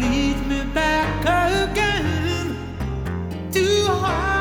lead leads me back again to heart.